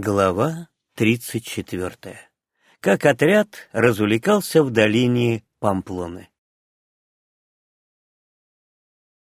Глава 34. Как отряд развлекался в долине Памплоны.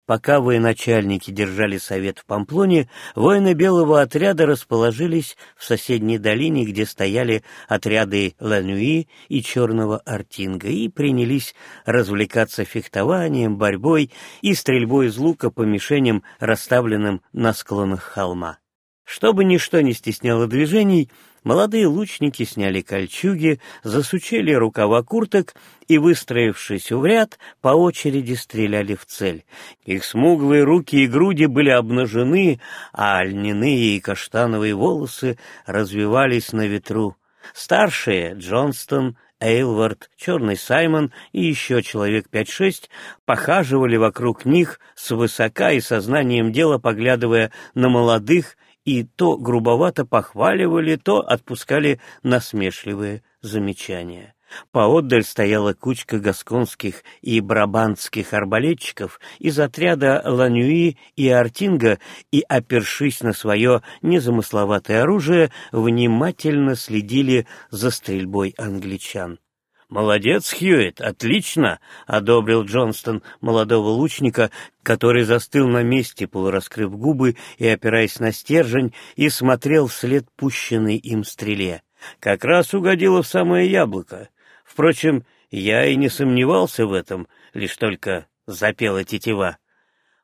Пока военачальники держали совет в Памплоне, воины белого отряда расположились в соседней долине, где стояли отряды Лануи и Черного Артинга, и принялись развлекаться фехтованием, борьбой и стрельбой из лука по мишеням, расставленным на склонах холма. Чтобы ничто не стесняло движений, молодые лучники сняли кольчуги, засучили рукава курток и, выстроившись в ряд, по очереди стреляли в цель. Их смуглые руки и груди были обнажены, а льняные и каштановые волосы развивались на ветру. Старшие — Джонстон, Эйлвард, Черный Саймон и еще человек пять-шесть похаживали вокруг них свысока и сознанием дела, поглядывая на молодых и то грубовато похваливали, то отпускали насмешливые замечания. Поотдаль стояла кучка гасконских и брабантских арбалетчиков из отряда Ланюи и Артинга и, опершись на свое незамысловатое оружие, внимательно следили за стрельбой англичан. «Молодец, Хьюит, отлично!» — одобрил Джонстон молодого лучника, который застыл на месте, полураскрыв губы и опираясь на стержень, и смотрел вслед пущенной им стреле. Как раз угодило в самое яблоко. Впрочем, я и не сомневался в этом, лишь только запела тетива.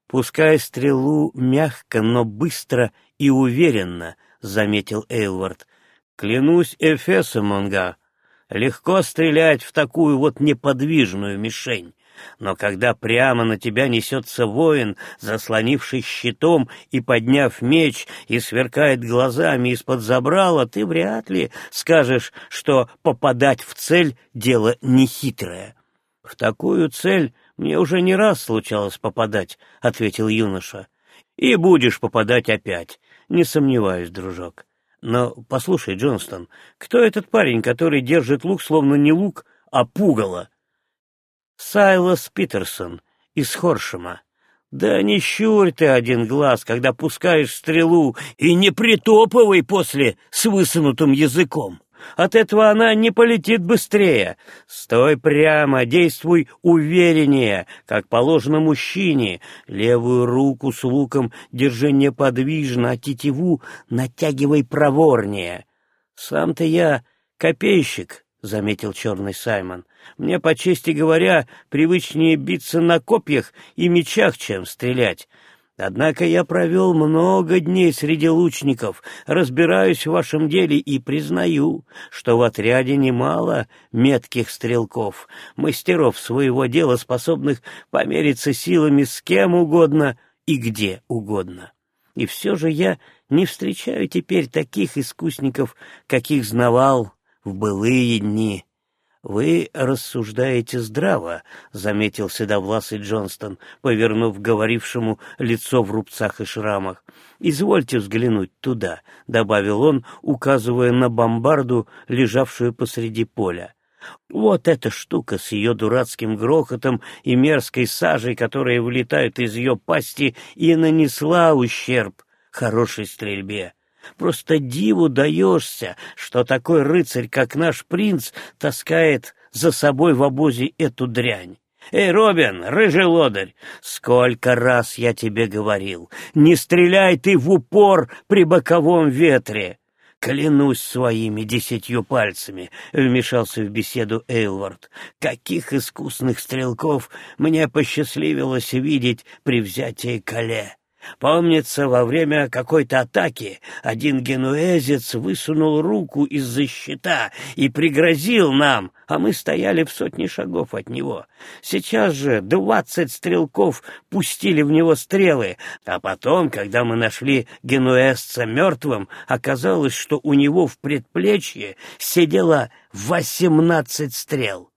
«Пускай стрелу мягко, но быстро и уверенно», — заметил Эйлвард. «Клянусь Эфесом, Монга, Легко стрелять в такую вот неподвижную мишень. Но когда прямо на тебя несется воин, заслонивший щитом и подняв меч, и сверкает глазами из-под забрала, ты вряд ли скажешь, что попадать в цель — дело нехитрое. — В такую цель мне уже не раз случалось попадать, — ответил юноша. — И будешь попадать опять, не сомневаюсь, дружок. Но послушай, Джонстон, кто этот парень, который держит лук словно не лук, а пугало? Сайлос Питерсон из Хоршема. Да не щурь ты один глаз, когда пускаешь стрелу, и не притопывай после с высунутым языком. От этого она не полетит быстрее. Стой прямо, действуй увереннее, как положено мужчине. Левую руку с луком держи неподвижно, а тетиву натягивай проворнее. Сам-то я копейщик, — заметил черный Саймон. Мне, по чести говоря, привычнее биться на копьях и мечах, чем стрелять. Однако я провел много дней среди лучников, разбираюсь в вашем деле и признаю, что в отряде немало метких стрелков, мастеров своего дела, способных помериться силами с кем угодно и где угодно. И все же я не встречаю теперь таких искусников, каких знавал в былые дни. «Вы рассуждаете здраво», — заметил седовласый Джонстон, повернув говорившему лицо в рубцах и шрамах. «Извольте взглянуть туда», — добавил он, указывая на бомбарду, лежавшую посреди поля. Вот эта штука с ее дурацким грохотом и мерзкой сажей, которая вылетает из ее пасти, и нанесла ущерб хорошей стрельбе. Просто диву даешься, что такой рыцарь, как наш принц, таскает за собой в обозе эту дрянь. «Эй, Робин, рыжий лодырь, сколько раз я тебе говорил, не стреляй ты в упор при боковом ветре!» «Клянусь своими десятью пальцами», — вмешался в беседу Эйлвард. «Каких искусных стрелков мне посчастливилось видеть при взятии Кале! Помнится, во время какой-то атаки один генуэзец высунул руку из-за щита и пригрозил нам, а мы стояли в сотне шагов от него. Сейчас же двадцать стрелков пустили в него стрелы, а потом, когда мы нашли генуэзца мертвым, оказалось, что у него в предплечье сидело восемнадцать стрел.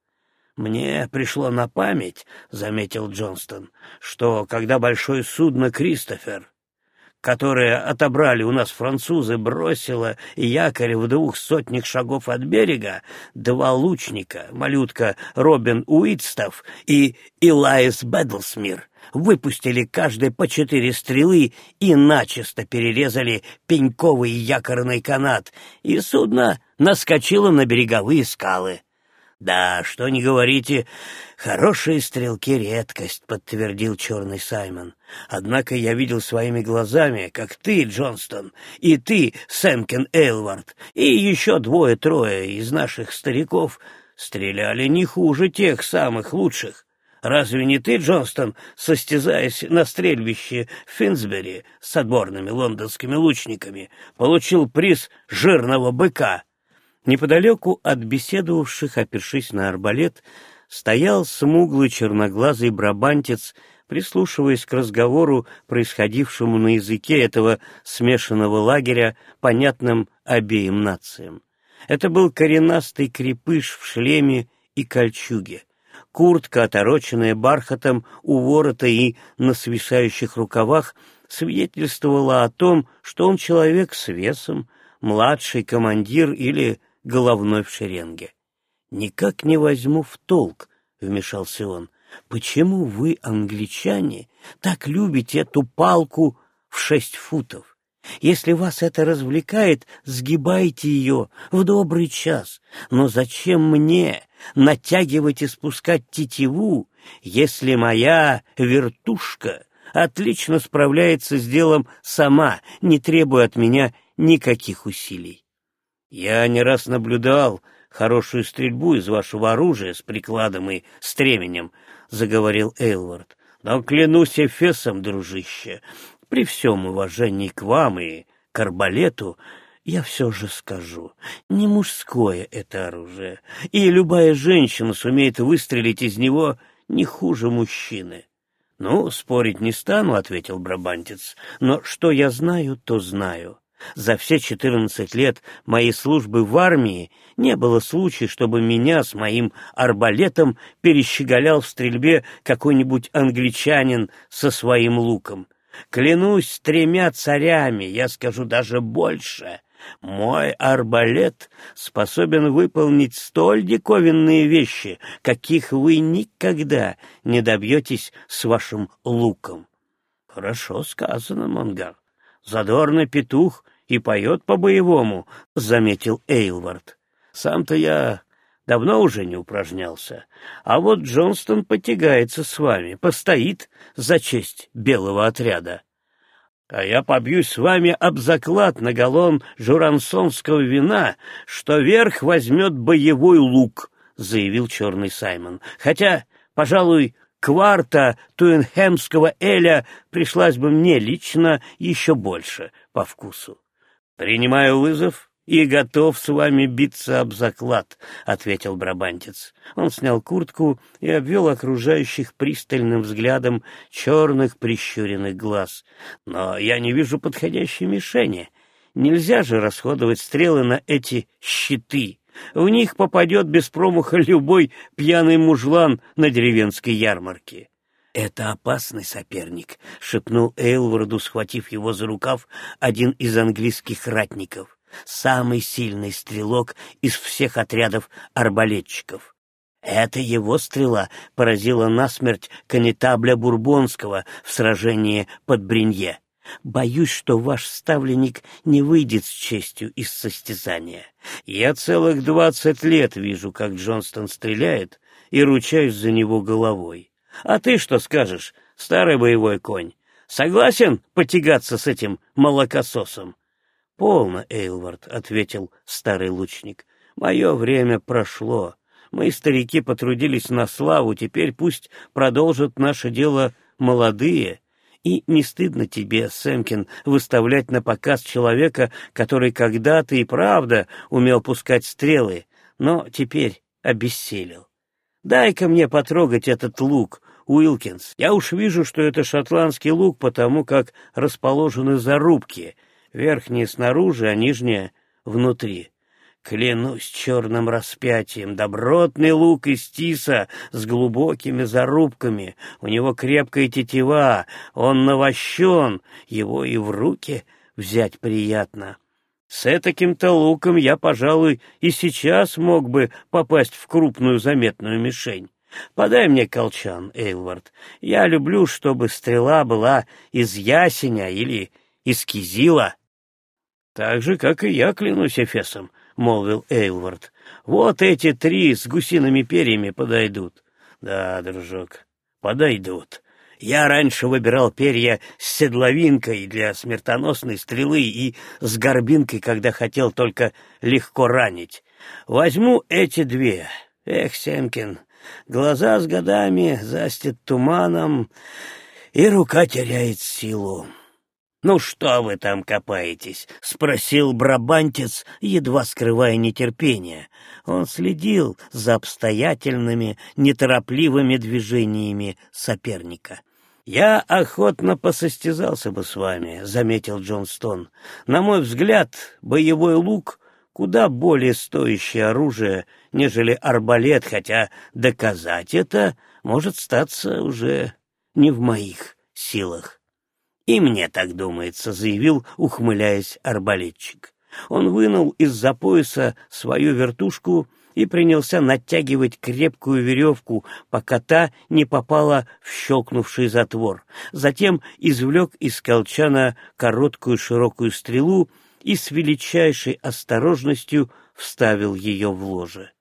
«Мне пришло на память, — заметил Джонстон, — что когда большое судно «Кристофер», которое отобрали у нас французы, бросило якорь в двух сотнях шагов от берега, два лучника, малютка Робин Уитстов и Илайс Бэдлсмир, выпустили каждый по четыре стрелы и начисто перерезали пеньковый якорный канат, и судно наскочило на береговые скалы. «Да, что не говорите, хорошие стрелки — редкость», — подтвердил черный Саймон. «Однако я видел своими глазами, как ты, Джонстон, и ты, Сэмкен Эйлвард, и еще двое-трое из наших стариков стреляли не хуже тех самых лучших. Разве не ты, Джонстон, состязаясь на стрельбище в Финсбери с отборными лондонскими лучниками, получил приз жирного быка?» Неподалеку от беседовавших, опершись на арбалет, стоял смуглый черноглазый брабантец, прислушиваясь к разговору, происходившему на языке этого смешанного лагеря, понятным обеим нациям. Это был коренастый крепыш в шлеме и кольчуге. Куртка, отороченная бархатом у ворота и на свисающих рукавах, свидетельствовала о том, что он человек с весом, младший командир или головной в шеренге. «Никак не возьму в толк», — вмешался он, — «почему вы, англичане, так любите эту палку в шесть футов? Если вас это развлекает, сгибайте ее в добрый час. Но зачем мне натягивать и спускать тетиву, если моя вертушка отлично справляется с делом сама, не требуя от меня никаких усилий? Я не раз наблюдал хорошую стрельбу из вашего оружия с прикладом и стременем, — заговорил Эйлвард. Но клянусь Эфесом, дружище, при всем уважении к вам и к арбалету, я все же скажу, не мужское это оружие, и любая женщина сумеет выстрелить из него не хуже мужчины. — Ну, спорить не стану, — ответил Брабантец, — но что я знаю, то знаю. За все четырнадцать лет моей службы в армии не было случая, чтобы меня с моим арбалетом перещеголял в стрельбе какой-нибудь англичанин со своим луком. Клянусь тремя царями, я скажу даже больше. Мой арбалет способен выполнить столь диковинные вещи, каких вы никогда не добьетесь с вашим луком. — Хорошо сказано, Монгар. Задорный петух и поет по-боевому, — заметил Эйлвард. Сам-то я давно уже не упражнялся, а вот Джонстон потягается с вами, постоит за честь белого отряда. А я побьюсь с вами об заклад на галлон журансонского вина, что верх возьмет боевой лук, — заявил черный Саймон. Хотя, пожалуй, кварта туенхемского эля пришлась бы мне лично еще больше по вкусу. «Принимаю вызов и готов с вами биться об заклад», — ответил брабантец. Он снял куртку и обвел окружающих пристальным взглядом черных прищуренных глаз. «Но я не вижу подходящей мишени. Нельзя же расходовать стрелы на эти щиты. В них попадет без промаха любой пьяный мужлан на деревенской ярмарке». «Это опасный соперник», — шепнул Эйлворду, схватив его за рукав один из английских ратников, самый сильный стрелок из всех отрядов арбалетчиков. Это его стрела поразила насмерть конетабля Бурбонского в сражении под Бринье. Боюсь, что ваш ставленник не выйдет с честью из состязания. Я целых двадцать лет вижу, как Джонстон стреляет, и ручаюсь за него головой. А ты что скажешь, старый боевой конь? Согласен потягаться с этим молокососом? — Полно, Эйлвард, — ответил старый лучник. — Мое время прошло. Мы, старики, потрудились на славу, теперь пусть продолжат наше дело молодые. И не стыдно тебе, Сэмкин, выставлять на показ человека, который когда-то и правда умел пускать стрелы, но теперь обессилел. Дай-ка мне потрогать этот лук, Уилкинс. Я уж вижу, что это шотландский лук, потому как расположены зарубки, верхние снаружи, а нижние внутри. Клянусь черным распятием, добротный лук из тиса с глубокими зарубками, у него крепкая тетива, он навощен, его и в руки взять приятно. С этаким-то луком я, пожалуй, и сейчас мог бы попасть в крупную заметную мишень. Подай мне колчан, Эйлвард. Я люблю, чтобы стрела была из ясеня или из кизила. — Так же, как и я, клянусь Эфесом, — молвил Эйлвард. — Вот эти три с гусиными перьями подойдут. — Да, дружок, подойдут. Я раньше выбирал перья с седловинкой для смертоносной стрелы и с горбинкой, когда хотел только легко ранить. Возьму эти две. Эх, Семкин, глаза с годами застят туманом, и рука теряет силу. «Ну что вы там копаетесь?» — спросил брабантец, едва скрывая нетерпение. Он следил за обстоятельными, неторопливыми движениями соперника. «Я охотно посостязался бы с вами», — заметил Джонстон. «На мой взгляд, боевой лук — куда более стоящее оружие, нежели арбалет, хотя доказать это может статься уже не в моих силах». «И мне так думается», — заявил, ухмыляясь арбалетчик. Он вынул из-за пояса свою вертушку — и принялся натягивать крепкую веревку, пока та не попала в щелкнувший затвор. Затем извлек из колчана короткую широкую стрелу и с величайшей осторожностью вставил ее в ложе.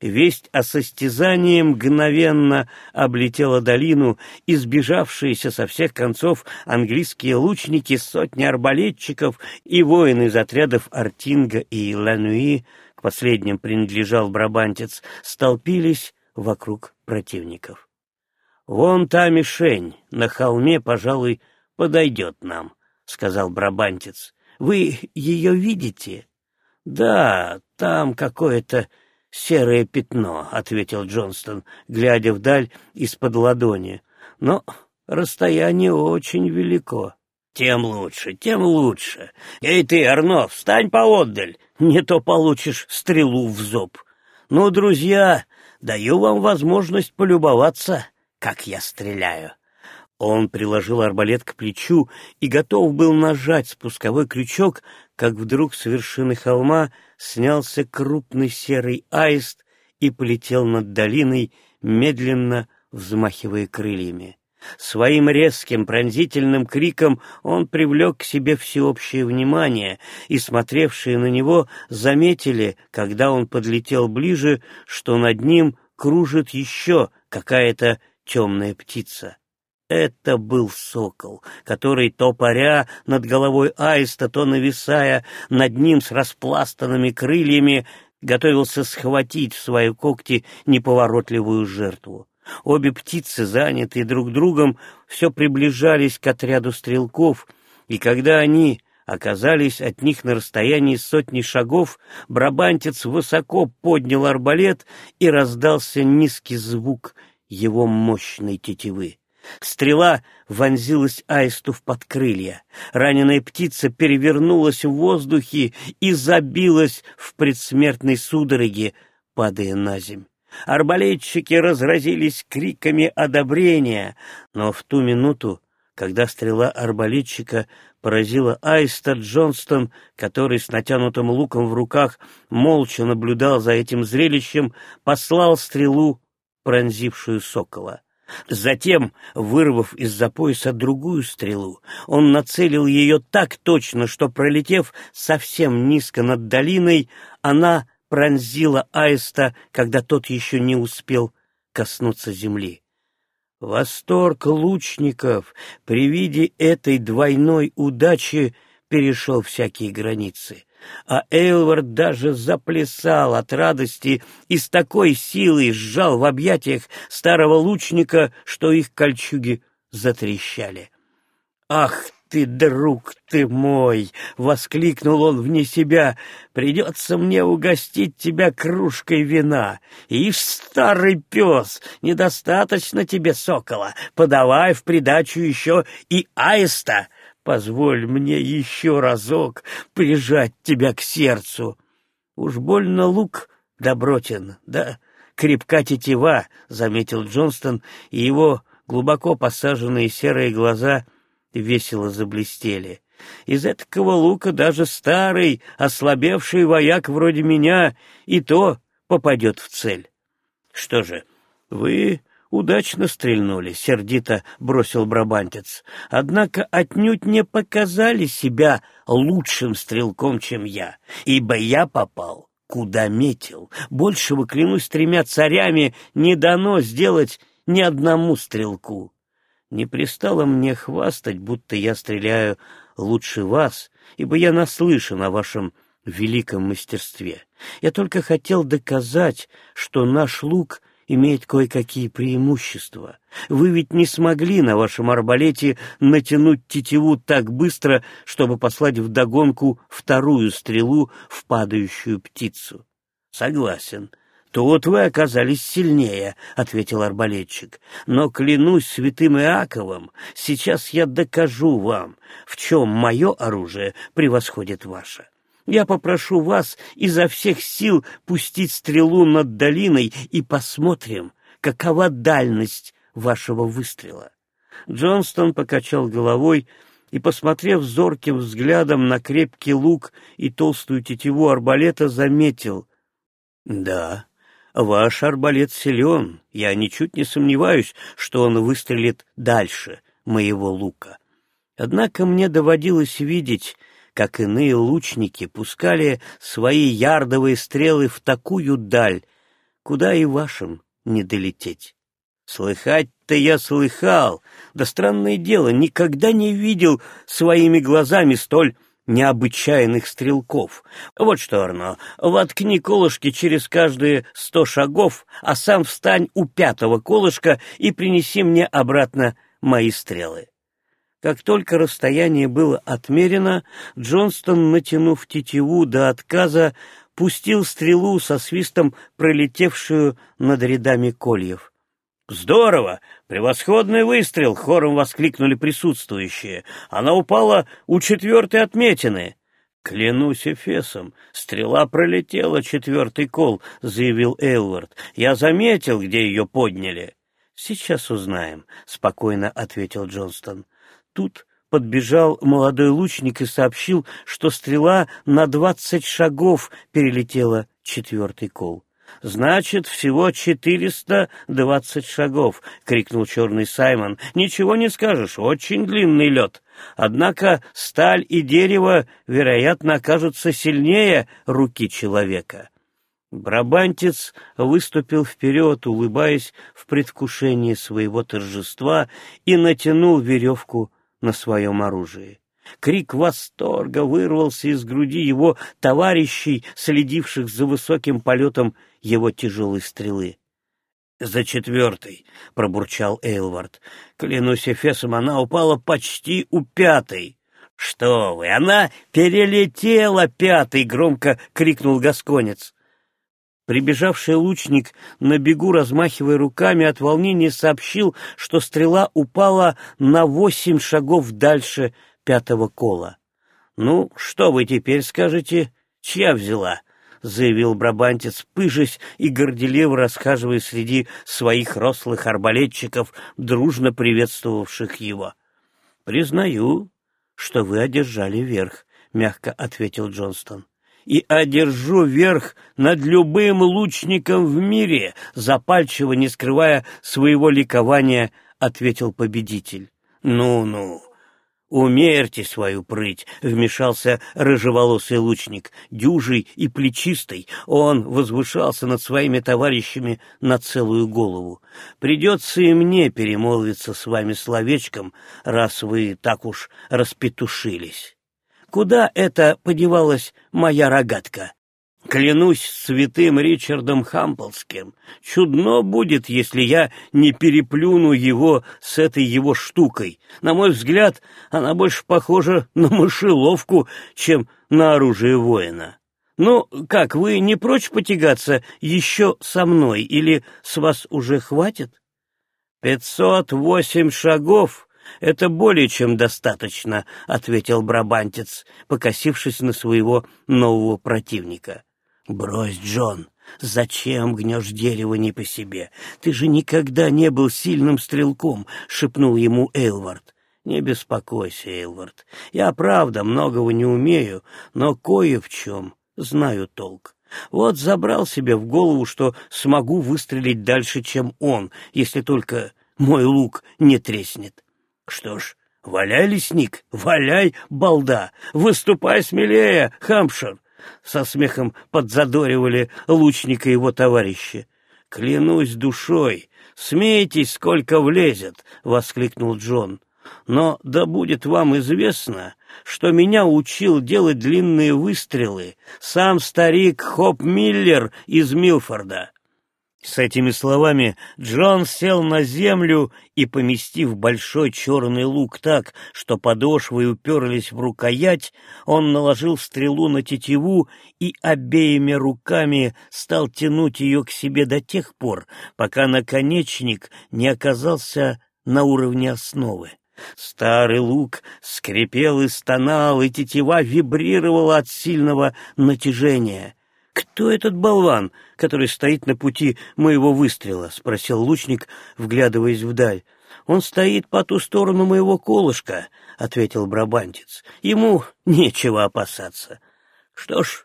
Весть о состязании мгновенно облетела долину, и сбежавшиеся со всех концов английские лучники, сотни арбалетчиков и воины из отрядов Артинга и Лануи последним принадлежал брабантец, столпились вокруг противников. «Вон та мишень на холме, пожалуй, подойдет нам», — сказал брабантец. «Вы ее видите?» «Да, там какое-то серое пятно», — ответил Джонстон, глядя вдаль из-под ладони. «Но расстояние очень велико». «Тем лучше, тем лучше. Эй ты, Арно, встань поотдаль, не то получишь стрелу в зуб. Ну, друзья, даю вам возможность полюбоваться, как я стреляю». Он приложил арбалет к плечу и готов был нажать спусковой крючок, как вдруг с вершины холма снялся крупный серый аист и полетел над долиной, медленно взмахивая крыльями. Своим резким пронзительным криком он привлек к себе всеобщее внимание, и смотревшие на него заметили, когда он подлетел ближе, что над ним кружит еще какая-то темная птица. Это был сокол, который, то паря над головой аиста, то нависая над ним с распластанными крыльями, готовился схватить в свои когти неповоротливую жертву. Обе птицы, занятые друг другом, все приближались к отряду стрелков, и когда они оказались от них на расстоянии сотни шагов, брабантец высоко поднял арбалет и раздался низкий звук его мощной тетивы. Стрела вонзилась аисту в подкрылья. Раненая птица перевернулась в воздухе и забилась в предсмертной судороге, падая на земь. Арбалетчики разразились криками одобрения, но в ту минуту, когда стрела арбалетчика поразила Аиста Джонстон, который с натянутым луком в руках молча наблюдал за этим зрелищем, послал стрелу, пронзившую сокола. Затем, вырвав из-за пояса другую стрелу, он нацелил ее так точно, что, пролетев совсем низко над долиной, она пронзила аиста, когда тот еще не успел коснуться земли. Восторг лучников при виде этой двойной удачи перешел всякие границы, а Эйлвард даже заплясал от радости и с такой силой сжал в объятиях старого лучника, что их кольчуги затрещали. «Ах ты, друг ты мой!» — воскликнул он вне себя. «Придется мне угостить тебя кружкой вина. Ишь, старый пес, недостаточно тебе сокола. Подавай в придачу еще и аиста. Позволь мне еще разок прижать тебя к сердцу. Уж больно лук добротен, да?» крепка тетива, — заметил Джонстон, и его глубоко посаженные серые глаза весело заблестели. Из этого лука даже старый, ослабевший вояк вроде меня и то попадет в цель. Что же, Вы удачно стрельнули, сердито бросил брабантец. Однако отнюдь не показали себя лучшим стрелком, чем я, ибо я попал куда метил. Большего, клянусь тремя царями, не дано сделать ни одному стрелку. Не пристало мне хвастать, будто я стреляю лучше вас, ибо я наслышан о вашем великом мастерстве. Я только хотел доказать, что наш лук имеет кое-какие преимущества. Вы ведь не смогли на вашем арбалете натянуть тетиву так быстро, чтобы послать вдогонку вторую стрелу в падающую птицу. Согласен. Тут вы оказались сильнее, — ответил арбалетчик. Но, клянусь святым Иаковом, сейчас я докажу вам, в чем мое оружие превосходит ваше. Я попрошу вас изо всех сил пустить стрелу над долиной и посмотрим, какова дальность вашего выстрела. Джонстон покачал головой и, посмотрев зорким взглядом на крепкий лук и толстую тетиву арбалета, заметил. — Да, ваш арбалет силен, я ничуть не сомневаюсь, что он выстрелит дальше моего лука. Однако мне доводилось видеть как иные лучники, пускали свои ярдовые стрелы в такую даль, куда и вашим не долететь. Слыхать-то я слыхал, да странное дело, никогда не видел своими глазами столь необычайных стрелков. Вот что, Арно, воткни колышки через каждые сто шагов, а сам встань у пятого колышка и принеси мне обратно мои стрелы. Как только расстояние было отмерено, Джонстон, натянув тетиву до отказа, пустил стрелу со свистом, пролетевшую над рядами кольев. «Здорово! Превосходный выстрел!» — хором воскликнули присутствующие. «Она упала у четвертой отметины!» «Клянусь Эфесом, стрела пролетела четвертый кол», — заявил Эйлвард. «Я заметил, где ее подняли». «Сейчас узнаем», — спокойно ответил Джонстон. Тут подбежал молодой лучник и сообщил, что стрела на двадцать шагов перелетела четвертый кол. «Значит, всего четыреста двадцать шагов!» — крикнул черный Саймон. «Ничего не скажешь, очень длинный лед. Однако сталь и дерево, вероятно, окажутся сильнее руки человека». Брабантец выступил вперед, улыбаясь в предвкушении своего торжества, и натянул веревку на своем оружии. Крик восторга вырвался из груди его товарищей, следивших за высоким полетом его тяжелой стрелы. — За четвертой, — пробурчал Эйлвард. — Клянусь Эфесом, она упала почти у пятой. — Что вы, она перелетела пятой! — громко крикнул Гасконец. Прибежавший лучник, на бегу размахивая руками, от волнения сообщил, что стрела упала на восемь шагов дальше пятого кола. «Ну, что вы теперь скажете? Чья взяла?» — заявил брабантец, пыжась и горделиво расхаживая среди своих рослых арбалетчиков, дружно приветствовавших его. «Признаю, что вы одержали верх», — мягко ответил Джонстон и одержу верх над любым лучником в мире, запальчиво не скрывая своего ликования, ответил победитель. Ну-ну, «Умерьте свою прыть!» — вмешался рыжеволосый лучник, дюжий и плечистый. Он возвышался над своими товарищами на целую голову. «Придется и мне перемолвиться с вами словечком, раз вы так уж распетушились». Куда это подевалась моя рогатка? Клянусь святым Ричардом Хамплским, чудно будет, если я не переплюну его с этой его штукой. На мой взгляд, она больше похожа на мышеловку, чем на оружие воина. Ну, как, вы не прочь потягаться еще со мной, или с вас уже хватит? Пятьсот восемь шагов «Это более чем достаточно», — ответил брабантец, покосившись на своего нового противника. «Брось, Джон, зачем гнешь дерево не по себе? Ты же никогда не был сильным стрелком», — шепнул ему Эйлвард. «Не беспокойся, Эйлвард, я, правда, многого не умею, но кое в чем знаю толк. Вот забрал себе в голову, что смогу выстрелить дальше, чем он, если только мой лук не треснет. Что ж, валяй, лесник, валяй, балда, выступай смелее, Хамшир. Со смехом подзадоривали лучника его товарищи. Клянусь душой, смейтесь, сколько влезет, воскликнул Джон. Но да будет вам известно, что меня учил делать длинные выстрелы сам старик Хоп Миллер из Милфорда. С этими словами Джон сел на землю и, поместив большой черный лук так, что подошвы уперлись в рукоять, он наложил стрелу на тетиву и обеими руками стал тянуть ее к себе до тех пор, пока наконечник не оказался на уровне основы. Старый лук скрипел и стонал, и тетива вибрировала от сильного натяжения. «Кто этот болван, который стоит на пути моего выстрела?» — спросил лучник, вглядываясь вдаль. «Он стоит по ту сторону моего колышка», — ответил брабантец. «Ему нечего опасаться. Что ж,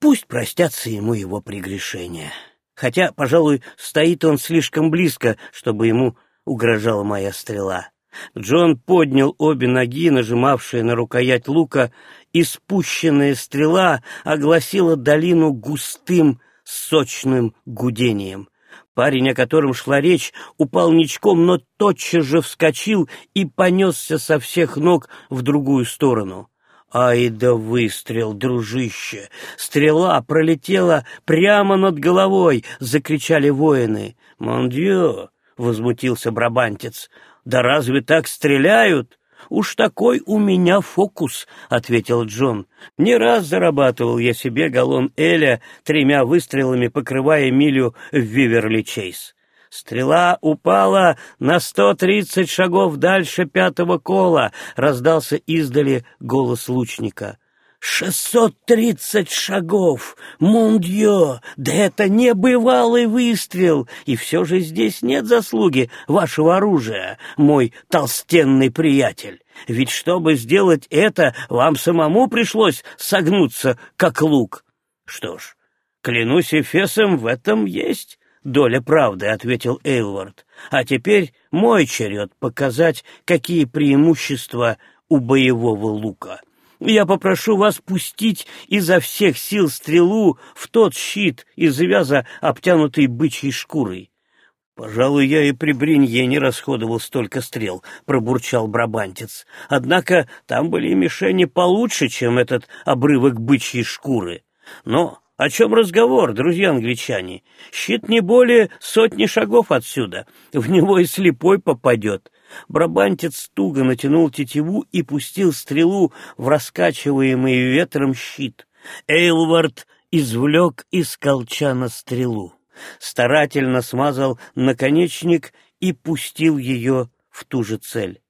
пусть простятся ему его прегрешения. Хотя, пожалуй, стоит он слишком близко, чтобы ему угрожала моя стрела». Джон поднял обе ноги, нажимавшие на рукоять лука, и стрела огласила долину густым, сочным гудением. Парень, о котором шла речь, упал ничком, но тотчас же вскочил и понесся со всех ног в другую сторону. Ай да выстрел, дружище! Стрела пролетела прямо над головой! — закричали воины. «Мондио!» — возмутился брабантец. «Да разве так стреляют?» «Уж такой у меня фокус», — ответил Джон. «Не раз зарабатывал я себе галлон Эля, тремя выстрелами покрывая милю в Виверли-Чейз. Стрела упала на сто тридцать шагов дальше пятого кола», — раздался издали голос лучника. «Шестьсот тридцать шагов! Мондье! Да это небывалый выстрел! И все же здесь нет заслуги вашего оружия, мой толстенный приятель! Ведь чтобы сделать это, вам самому пришлось согнуться, как лук!» «Что ж, клянусь Эфесом, в этом есть доля правды», — ответил Эйлвард. «А теперь мой черед показать, какие преимущества у боевого лука». Я попрошу вас пустить изо всех сил стрелу в тот щит из вяза, обтянутый бычьей шкурой. — Пожалуй, я и при бринье не расходовал столько стрел, — пробурчал брабантец. Однако там были мишени получше, чем этот обрывок бычьей шкуры. Но о чем разговор, друзья англичане? Щит не более сотни шагов отсюда. В него и слепой попадет. Брабантец туго натянул тетиву и пустил стрелу в раскачиваемый ветром щит. Эйлвард извлек из колчана стрелу, старательно смазал наконечник и пустил ее в ту же цель.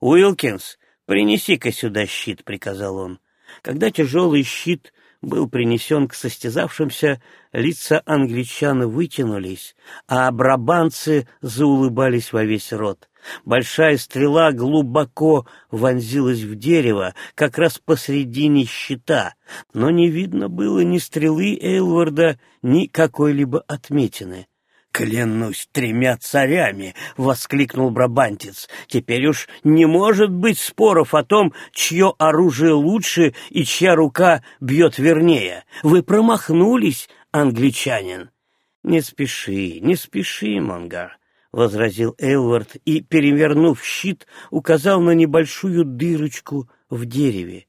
«Уилкинс, принеси-ка сюда щит», — приказал он. Когда тяжелый щит был принесен к состязавшимся, лица англичан вытянулись, а брабанцы заулыбались во весь рот. Большая стрела глубоко вонзилась в дерево, как раз посредине щита, но не видно было ни стрелы Эйлварда, ни какой-либо отметины. «Клянусь тремя царями!» — воскликнул брабантец. «Теперь уж не может быть споров о том, чье оружие лучше и чья рука бьет вернее. Вы промахнулись, англичанин!» «Не спеши, не спеши, Монгар возразил Элвард и, перевернув щит, указал на небольшую дырочку в дереве.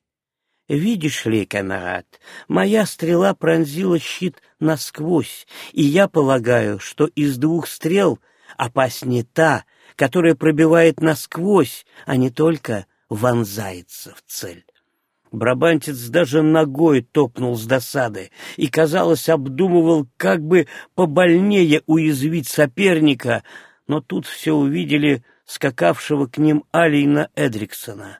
«Видишь ли, камарад, моя стрела пронзила щит насквозь, и я полагаю, что из двух стрел опаснее та, которая пробивает насквозь, а не только вонзается в цель». Брабантец даже ногой топнул с досады и, казалось, обдумывал, как бы побольнее уязвить соперника, но тут все увидели скакавшего к ним Алина Эдриксона.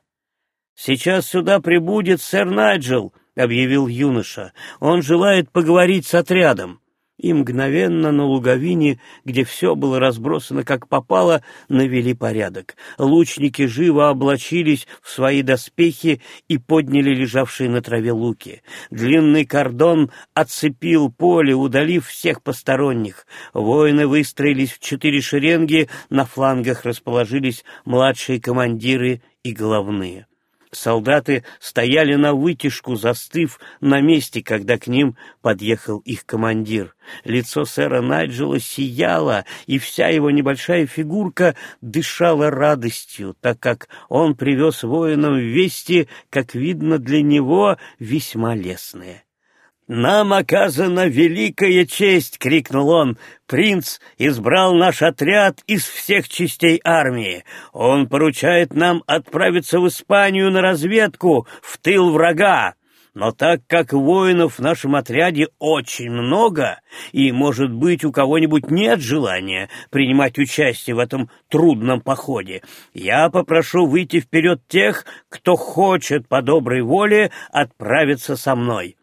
«Сейчас сюда прибудет сэр Найджел», — объявил юноша. «Он желает поговорить с отрядом». и мгновенно на луговине, где все было разбросано как попало, навели порядок. Лучники живо облачились в свои доспехи и подняли лежавшие на траве луки. Длинный кордон отцепил поле, удалив всех посторонних. Воины выстроились в четыре шеренги, на флангах расположились младшие командиры и головные. Солдаты стояли на вытяжку, застыв на месте, когда к ним подъехал их командир. Лицо сэра Найджела сияло, и вся его небольшая фигурка дышала радостью, так как он привез воинам вести, как видно для него, весьма лестные. «Нам оказана великая честь!» — крикнул он. «Принц избрал наш отряд из всех частей армии. Он поручает нам отправиться в Испанию на разведку, в тыл врага. Но так как воинов в нашем отряде очень много, и, может быть, у кого-нибудь нет желания принимать участие в этом трудном походе, я попрошу выйти вперед тех, кто хочет по доброй воле отправиться со мной».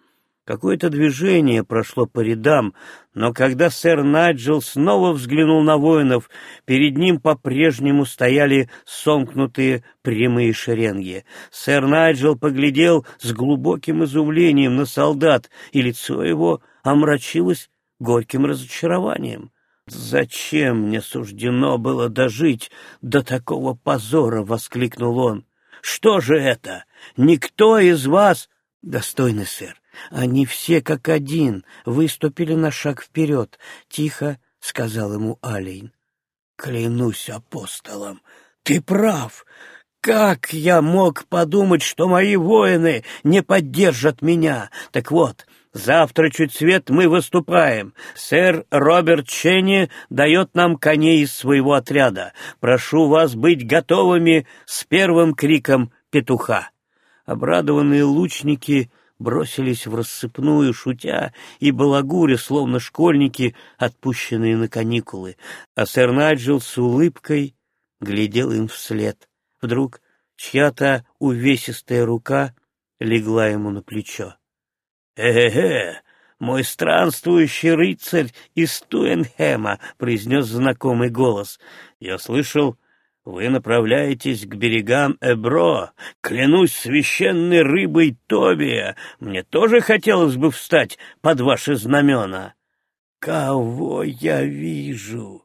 Какое-то движение прошло по рядам, но когда сэр Найджел снова взглянул на воинов, перед ним по-прежнему стояли сомкнутые прямые шеренги. Сэр Найджел поглядел с глубоким изумлением на солдат, и лицо его омрачилось горьким разочарованием. «Зачем мне суждено было дожить до такого позора?» — воскликнул он. «Что же это? Никто из вас...» «Достойный сэр, они все как один выступили на шаг вперед, — тихо сказал ему Алейн. Клянусь апостолом, ты прав. Как я мог подумать, что мои воины не поддержат меня? Так вот, завтра чуть свет мы выступаем. Сэр Роберт Ченни дает нам коней из своего отряда. Прошу вас быть готовыми с первым криком петуха. Обрадованные лучники бросились в рассыпную, шутя и балагуря, словно школьники, отпущенные на каникулы, а сэр Найджел с улыбкой глядел им вслед. Вдруг чья-то увесистая рука легла ему на плечо. «Э-э-э, мой странствующий рыцарь из Туэнхэма!» — произнес знакомый голос. «Я слышал, вы направляетесь к берегам Эбро. Клянусь священной рыбой Тобия, мне тоже хотелось бы встать под ваши знамена. Кого я вижу?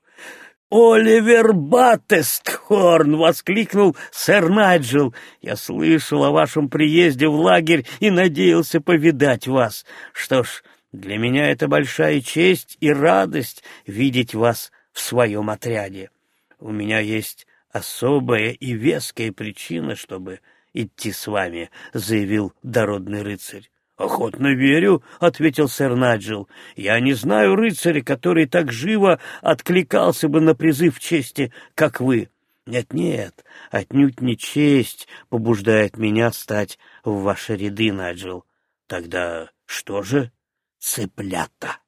«Оливер Баттестхорн!» — воскликнул сэр Найджел. «Я слышал о вашем приезде в лагерь и надеялся повидать вас. Что ж, для меня это большая честь и радость видеть вас в своем отряде. У меня есть особая и веская причина, чтобы идти с вами», — заявил дородный рыцарь. «Охотно верю», — ответил сэр Наджил. «Я не знаю рыцаря, который так живо откликался бы на призыв чести, как вы. Нет-нет, отнюдь не честь побуждает меня стать в ваши ряды, Наджил. Тогда что же? Цыплята».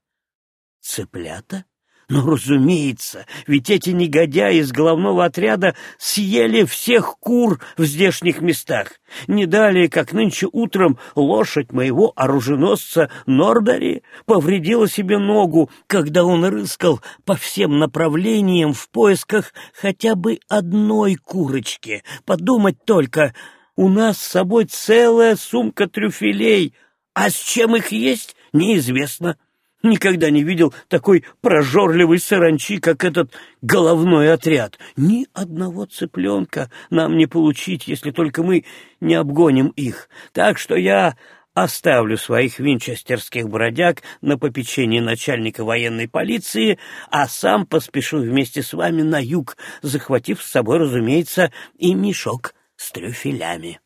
«Цыплята?» Ну, разумеется, ведь эти негодяи из головного отряда съели всех кур в здешних местах. Не далее, как нынче утром, лошадь моего оруженосца Нордари повредила себе ногу, когда он рыскал по всем направлениям в поисках хотя бы одной курочки. Подумать только, у нас с собой целая сумка трюфелей, а с чем их есть, неизвестно. Никогда не видел такой прожорливой саранчи, как этот головной отряд. Ни одного цыпленка нам не получить, если только мы не обгоним их. Так что я оставлю своих винчестерских бродяг на попечение начальника военной полиции, а сам поспешу вместе с вами на юг, захватив с собой, разумеется, и мешок с трюфелями.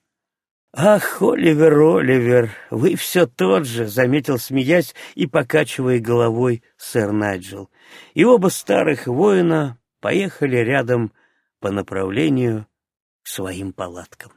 «Ах, Оливер, Оливер, вы все тот же», — заметил, смеясь и покачивая головой сэр Найджел. И оба старых воина поехали рядом по направлению к своим палаткам.